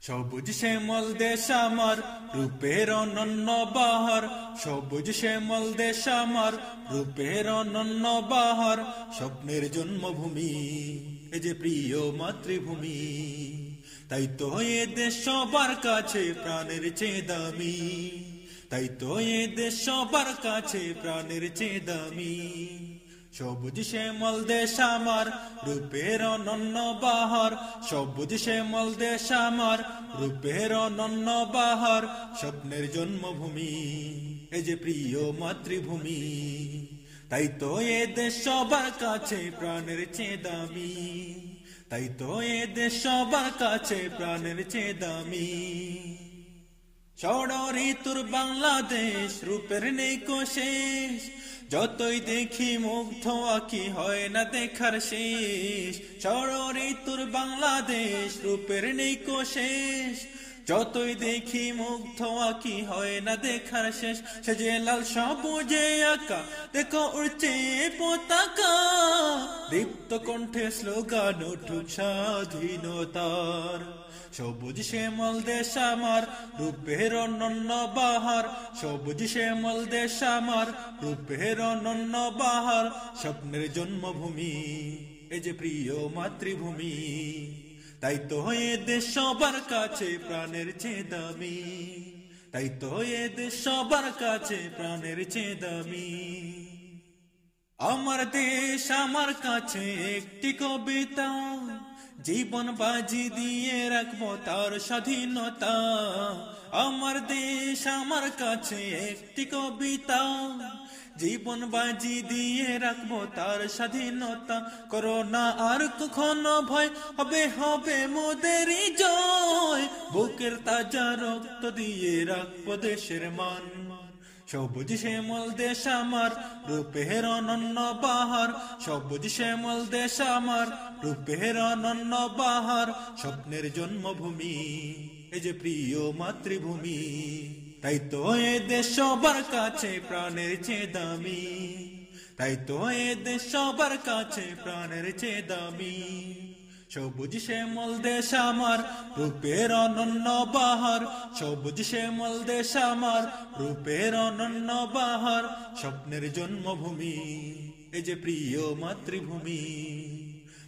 সবুজ শ্যামল দেশ আমার, রূপের অনন্য বাহার। সবুজ শ্যামল দেশ আমার, রূপের অনন্য বাহার। স্বপ্নের জন্মভূমি এ যে প্রিয় মাতৃভূমি। তাই তো এ দেশ সবার কাছে প্রাণের চেয়ে দামি। তাই তো এ দেশ সবার কাছে প্রাণের চেয়ে দামি। সবুজ শ্যামল দেশ আমার, রূপের অনন্য বাহার। সবুজ শ্যামল দেশ আমার, রূপের অনন্য বাহার। স্বপ্নের জন্মভূমি এ যে প্রিয় মাতৃভূমি। তাই তো এ দেশ সবার কাছে প্রাণের চেয়ে দামি। তাই তো এ দেশ সবার কাছে প্রাণের চেয়ে দামি। ষড়রি তোর বাংলাদেশ, রূপের নেই শেষ। যতই দেখি মুগ্ধ আকি, হয় না দেখার শেষ। ষড়রি তোর বাংলাদেশ, রূপের নেই কোশেষ যতই দেখি মুগ্ধ আকি, হয় না দেখার শেষ। সে যে লাল সবুজে আঁকা, দেখো উড়ছে পতাকা। দীপ্ত কণ্ঠে স্লোগান উঠুক স্বাধীনতার সবুজ শ্যামল দেশ আমার, রূপের অনন্য বাহার। সবুজ শ্যামল দেশ আমার, রূপের অনন্য বাহার। স্বপ্নের জন্মভূমি এ যে প্রিয় মাতৃভূমি। তাই তো এ দেশ সবার কাছে প্রাণের চেয়ে দামি। তাই তো এ দেশ সবার কাছে প্রাণের চেয়ে দামি। আমার দেশ, আমার কাছে একটি কবিতা। জীবন বাজি দিয়ে রাখব তার স্বাধীনতা। আমার দেশ, আমার কাছে একটি কবিতা। জীবন বাজি দিয়ে রাখব তার স্বাধীনতা। করোনা আর কখনো ভয় হবে হবে মোদেরই জয়। বুকের তাজা রক্ত দিয়ে রাখব দেশের মান। সবুজ শ্যামল দেশ আমার, রূপের অনন্য বাহার। সবুজ শ্যামল দেশ আমার, রূপের অনন্য বাহার। স্বপ্নের জন্মভূমি এ যে প্রিয় মাতৃভূমি। তাই তো এ দেশ সবার কাছে প্রাণের চেয়ে দামি। তাই তো এ দেশ সবার কাছে প্রাণের চেয়ে দামি। সবুজ শ্যামল দেশ আমার, রূপের অনন্য বাহার। সবুজ শ্যামল দেশ আমার, রূপের অনন্য বাহার। স্বপ্নের জন্মভূমি এ যে প্রিয় মাতৃভূমি।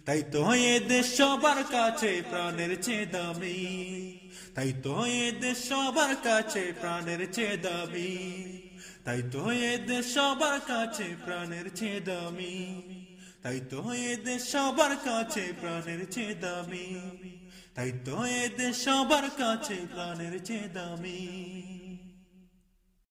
তাই তো এ দেশ সবার কাছে প্রাণের চেয়ে দামি। তাই তো এ দেশ সবার কাছে প্রাণের চেয়ে দামি। তাই তো এ দেশ সবার কাছে প্রাণের চেয়ে দামি। তাই তো এদের সবার কাছে প্রাণের চেয়ে দামি। তাই তো এদের সবার কাছে প্রাণের চেয়ে দামি।